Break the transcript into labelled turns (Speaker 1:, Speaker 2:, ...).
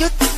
Speaker 1: yo